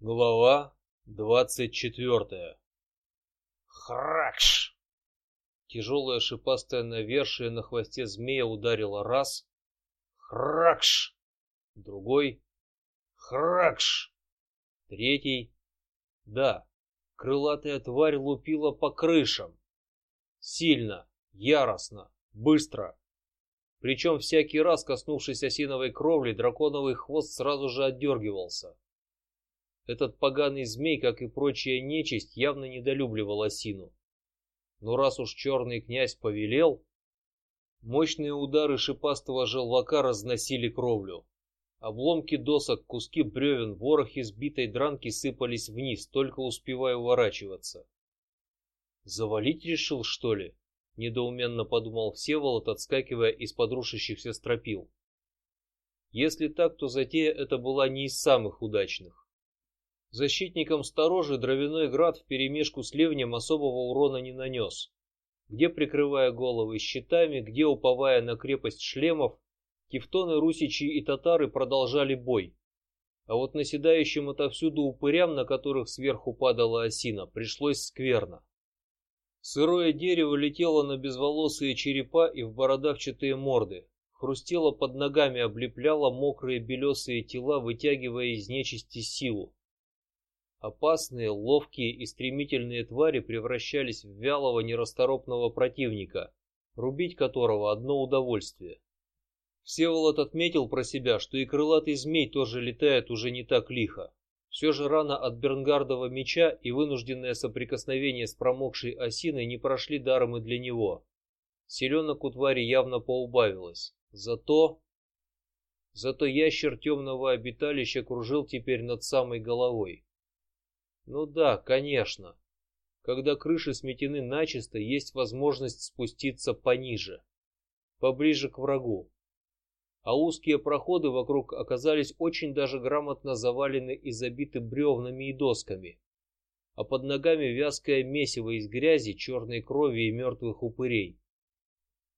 Глава двадцать четвертая. Хракш! Тяжелое шипастое навершие на хвосте змея ударило раз. Хракш! Другой. Хракш! Третий. Да, крылатая тварь лупила по крышам. Сильно, яростно, быстро. Причем всякий раз, коснувшись осиновой кровли, драконовый хвост сразу же отдергивался. Этот поганый змей, как и прочая нечисть, явно недолюбливал осину. Но раз уж черный князь повелел, мощные удары шипастого желвака разносили кровлю. Обломки досок, куски бревен, ворох избитой дранки сыпались вниз, только успевая уворачиваться. Завалить решил, что ли? Недоуменно подумал Всеволод, отскакивая из подрушащихся стропил. Если так, то затея эта была не из самых удачных. Защитникам сторожи дровяной град вперемешку с ливнем особого урона не нанес. Где прикрывая головы щитами, где уповая на крепость шлемов, тевтоны, русичи и татары продолжали бой. А вот наседающим отовсюду упырям, на которых сверху падала осина, пришлось скверно. Сырое дерево летело на безволосые черепа и в бородавчатые морды, хрустело под ногами, облепляло мокрые белесые тела, вытягивая из нечисти силу. Опасные, ловкие и стремительные твари превращались в вялого, нерасторопного противника, рубить которого одно удовольствие. Всеволод отметил про себя, что и крылатый змей тоже летает уже не так лихо. Все же рана от Бернгардова меча и вынужденное соприкосновение с промокшей осиной не прошли даром и для него. Селенок у твари явно поубавилось. Зато, зато ящер темного обиталища кружил теперь над самой головой. Ну да, конечно. Когда крыши сметены начисто, есть возможность спуститься пониже, поближе к врагу. А узкие проходы вокруг оказались очень даже грамотно завалены и забиты бревнами и досками, а под ногами вязкое месиво из грязи, черной крови и мертвых упырей.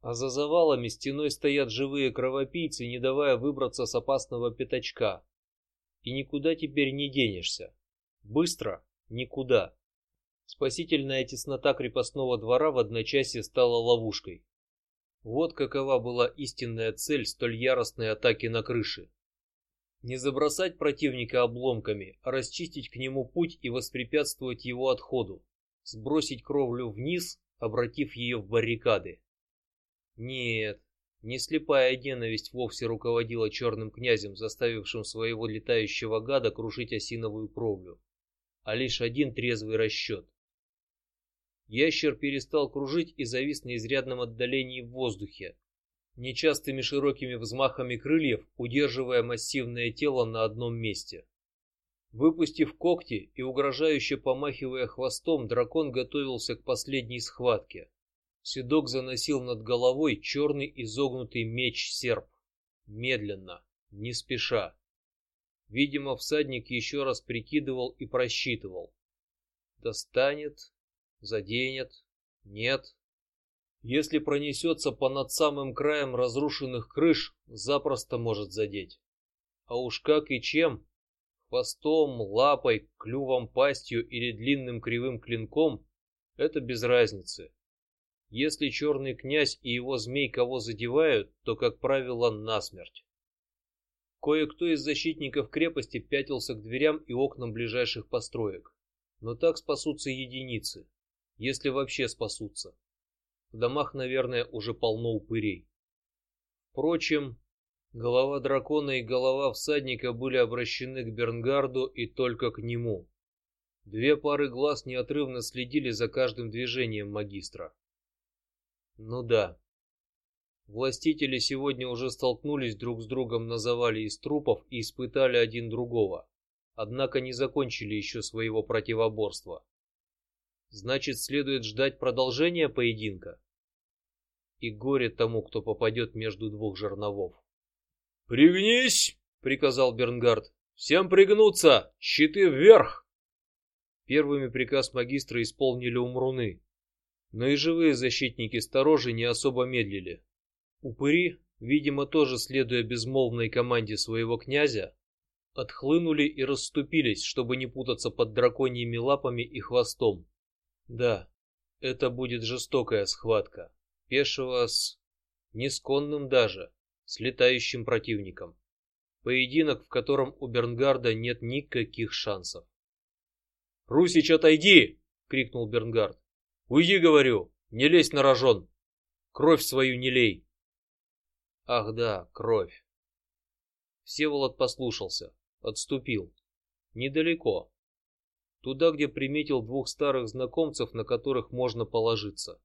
А за завалами стеной стоят живые кровопийцы, не давая выбраться с опасного пятачка. И никуда теперь не денешься. Быстро никуда. Спасительная теснота крепостного двора в одночасье стала ловушкой. Вот какова была истинная цель столь яростной атаки на крыши. Не забросать противника обломками, а расчистить к нему путь и воспрепятствовать его отходу, сбросить кровлю вниз, обратив ее в баррикады. Нет, не слепая ненависть вовсе руководила черным князем, заставившим своего летающего гада крушить осиновую кровлю а лишь один трезвый расчет. Ящер перестал кружить и завис на изрядном отдалении в воздухе, нечастыми широкими взмахами крыльев удерживая массивное тело на одном месте. Выпустив когти и угрожающе помахивая хвостом, дракон готовился к последней схватке. Седок заносил над головой черный изогнутый меч серп, медленно, не спеша. Видимо, всадник еще раз прикидывал и просчитывал. Достанет, заденет, нет. Если пронесется по над самым краем разрушенных крыш, запросто может задеть. А уж как и чем? Хвостом, лапой, клювом, пастью или длинным кривым клинком – это без разницы. Если черный князь и его змей кого задевают, то, как правило, насмерть. Кое-кто из защитников крепости пятился к дверям и окнам ближайших построек, но так спасутся единицы, если вообще спасутся. В домах, наверное, уже полно упырей. Впрочем, голова дракона и голова всадника были обращены к Бернгарду и только к нему. Две пары глаз неотрывно следили за каждым движением магистра. Ну да, Властители сегодня уже столкнулись друг с другом на завале из трупов и испытали один другого, однако не закончили еще своего противоборства. Значит, следует ждать продолжения поединка. И горе тому, кто попадет между двух жерновов. Пригнись, приказал Бернгард. Всем пригнуться, щиты вверх. Первыми приказ магистра исполнили умруны, но и живые защитники сторожи не особо медлили. Упыри, видимо, тоже следуя безмолвной команде своего князя, отхлынули и расступились, чтобы не путаться под драконьими лапами и хвостом. Да, это будет жестокая схватка. Пешего с несконным даже, с летающим противником. Поединок, в котором у Бернгарда нет никаких шансов. Русич, отойди! крикнул Бернгард. Уйди, говорю, не лезь на рожон. Кровь свою не лей. Ах да, кровь. Всеволод послушался, отступил. Недалеко, туда, где приметил двух старых знакомцев, на которых можно положиться.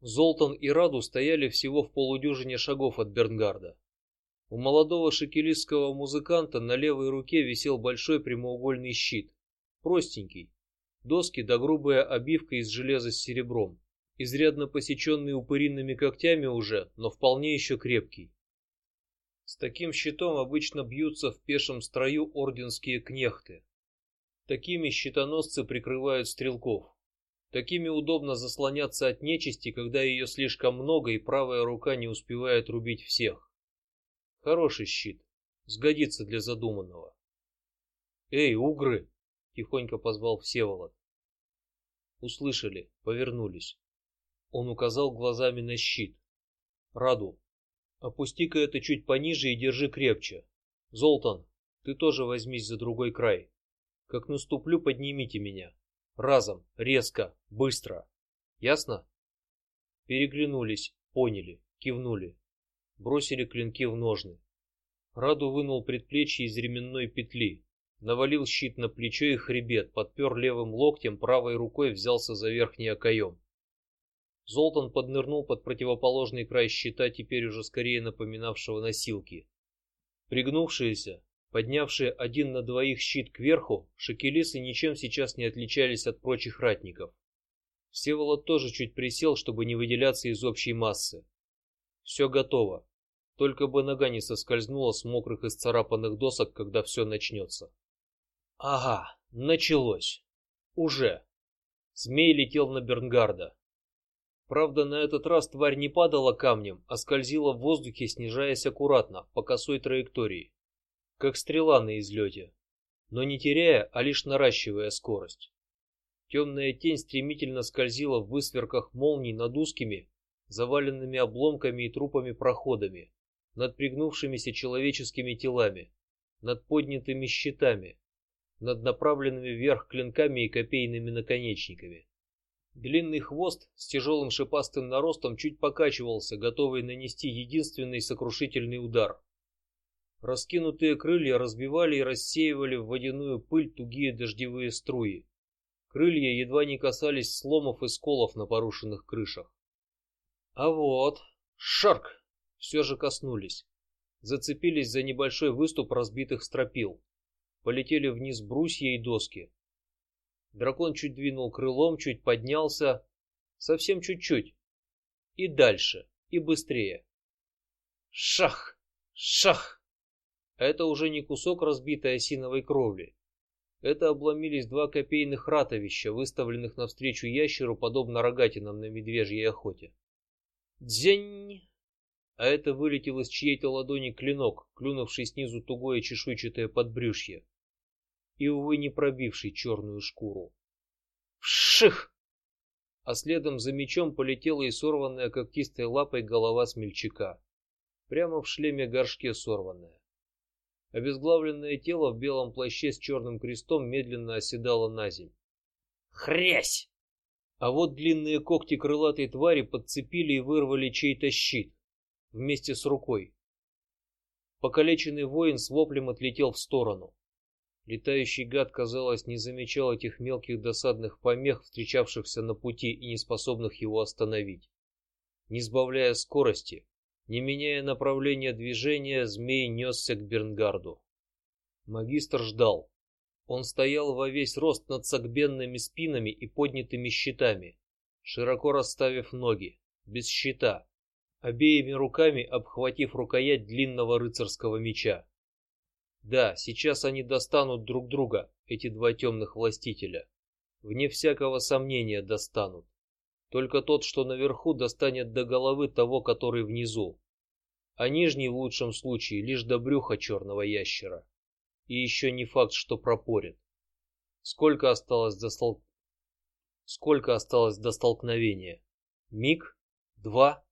Золтан и Раду стояли всего в полудюжине шагов от Бернгарда. У молодого шекелистского музыканта на левой руке висел большой прямоугольный щит, простенький, доски да грубая обивка из железа с серебром, изрядно посеченный упыриными когтями уже, но вполне еще крепкий. С таким щитом обычно бьются в пешем строю орденские кнехты. Такими щитоносцы прикрывают стрелков. Такими удобно заслоняться от нечисти, когда ее слишком много и правая рука не успевает рубить всех. Хороший щит, сгодится для задуманного. Эй, угры! тихонько позвал Всеволод. Услышали, повернулись. Он указал глазами на щит. Раду, Опусти-ка это чуть пониже и держи крепче. Золтан, ты тоже возьмись за другой край. Как наступлю, поднимите меня. Разом, резко, быстро. Ясно? Переглянулись, поняли, кивнули, бросили клинки в ножны. Раду вынул предплечье из ременной петли, навалил щит на плечо и хребет, подпер левым локтем, правой рукой взялся за верхний окоем. Золтан поднырнул под противоположный край щита, теперь уже скорее напоминавшего носилки. Пригнувшиеся, поднявшие один на двоих щит кверху, шекелисы ничем сейчас не отличались от прочих ратников. Всеволод тоже чуть присел, чтобы не выделяться из общей массы. Все готово, только бы нога не соскользнула с мокрых и царапанных досок, когда все начнется. Ага, началось. Уже. Змей летел на Бернгарда. Правда, на этот раз тварь не падала камнем, а скользила в воздухе, снижаясь аккуратно по косой траектории, как стрела на излете, но не теряя, а лишь наращивая скорость. Темная тень стремительно скользила в высверках молний над узкими, заваленными обломками и трупами проходами, над пригнувшимися человеческими телами, над поднятыми щитами, над направленными вверх клинками и копейными наконечниками. Длинный хвост с тяжелым шипастым наростом чуть покачивался, готовый нанести единственный сокрушительный удар. Раскинутые крылья разбивали и рассеивали в водяную пыль тугие дождевые струи. Крылья едва не касались сломов и сколов на порушенных крышах. А вот, шарк, все же коснулись, зацепились за небольшой выступ разбитых стропил, полетели вниз брусья и доски. Дракон чуть двинул крылом, чуть поднялся, совсем чуть-чуть, и дальше, и быстрее. Шах, шах. Это уже не кусок разбитой осиновой кровли. Это обломились два копейных ратовища, выставленных навстречу ящеру, подобно рогатинам на медвежьей охоте. Дзень! А это вылетел из чьей-то ладони клинок, клюнувший снизу тугое чешуйчатое подбрюшье и, увы, не пробивший черную шкуру. Вших! А следом за мечом полетела и сорванная когтистой лапой голова смельчака, прямо в шлеме горшке сорванная. Обезглавленное тело в белом плаще с черным крестом медленно оседало на земь. Хрясь! А вот длинные когти крылатой твари подцепили и вырвали чей-то щит вместе с рукой. Покалеченный воин с воплем отлетел в сторону. Летающий гад, казалось, не замечал этих мелких досадных помех, встречавшихся на пути и не способных его остановить. Не сбавляя скорости, не меняя направления движения, змей несся к Бернгарду. Магистр ждал. Он стоял во весь рост над согбенными спинами и поднятыми щитами, широко расставив ноги, без щита, обеими руками обхватив рукоять длинного рыцарского меча. Да, сейчас они достанут друг друга, эти два темных властителя. Вне всякого сомнения достанут. Только тот, что наверху, достанет до головы того, который внизу, а нижний в лучшем случае лишь до брюха черного ящера. И еще не факт, что пропорит. Сколько осталось до стол... Сколько осталось до столкновения? Миг? Два?